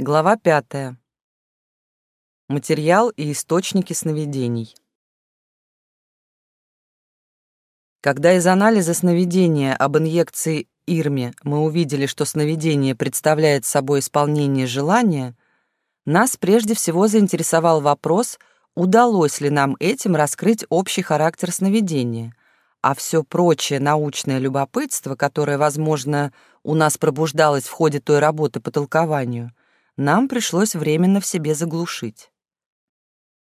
Глава пятая. Материал и источники сновидений. Когда из анализа сновидения об инъекции Ирме мы увидели, что сновидение представляет собой исполнение желания, нас прежде всего заинтересовал вопрос, удалось ли нам этим раскрыть общий характер сновидения, а все прочее научное любопытство, которое, возможно, у нас пробуждалось в ходе той работы по толкованию, нам пришлось временно в себе заглушить.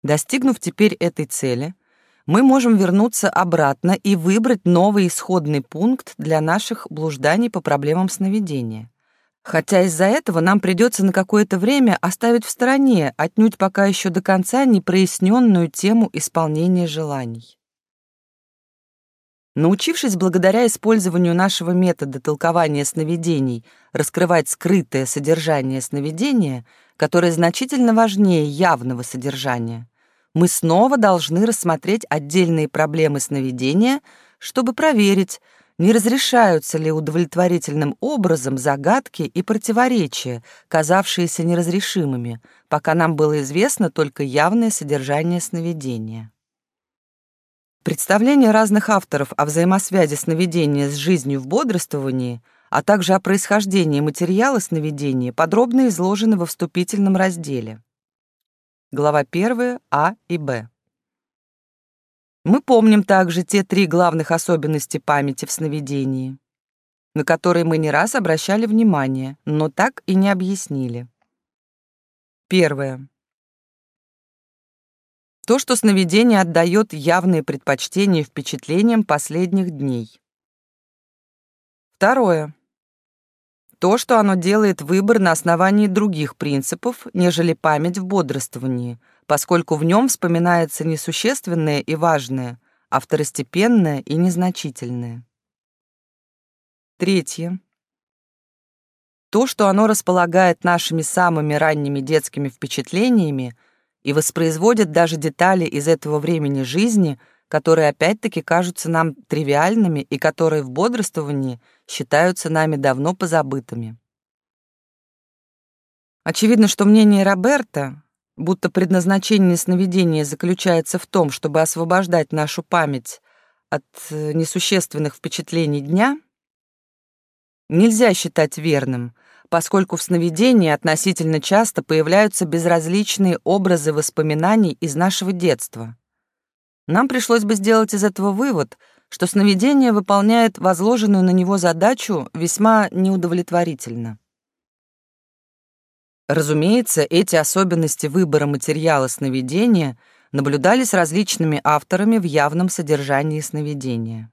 Достигнув теперь этой цели, мы можем вернуться обратно и выбрать новый исходный пункт для наших блужданий по проблемам сновидения. Хотя из-за этого нам придется на какое-то время оставить в стороне отнюдь пока еще до конца непроясненную тему исполнения желаний. Научившись благодаря использованию нашего метода толкования сновидений раскрывать скрытое содержание сновидения, которое значительно важнее явного содержания, мы снова должны рассмотреть отдельные проблемы сновидения, чтобы проверить, не разрешаются ли удовлетворительным образом загадки и противоречия, казавшиеся неразрешимыми, пока нам было известно только явное содержание сновидения. Представления разных авторов о взаимосвязи сновидения с жизнью в бодрствовании, а также о происхождении материала сновидения подробно изложены во вступительном разделе. Глава 1 А и Б. Мы помним также те три главных особенности памяти в сновидении, на которые мы не раз обращали внимание, но так и не объяснили. Первое. То, что сновидение отдает явные предпочтения впечатлениям последних дней. Второе. То, что оно делает выбор на основании других принципов, нежели память в бодрствовании, поскольку в нем вспоминается несущественное и важное, а второстепенное и незначительное. Третье. То, что оно располагает нашими самыми ранними детскими впечатлениями – и воспроизводят даже детали из этого времени жизни, которые опять-таки кажутся нам тривиальными и которые в бодрствовании считаются нами давно позабытыми. Очевидно, что мнение Роберта, будто предназначение сновидения заключается в том, чтобы освобождать нашу память от э, несущественных впечатлений дня, нельзя считать верным, поскольку в сновидении относительно часто появляются безразличные образы воспоминаний из нашего детства. Нам пришлось бы сделать из этого вывод, что сновидение выполняет возложенную на него задачу весьма неудовлетворительно. Разумеется, эти особенности выбора материала сновидения наблюдались различными авторами в явном содержании сновидения.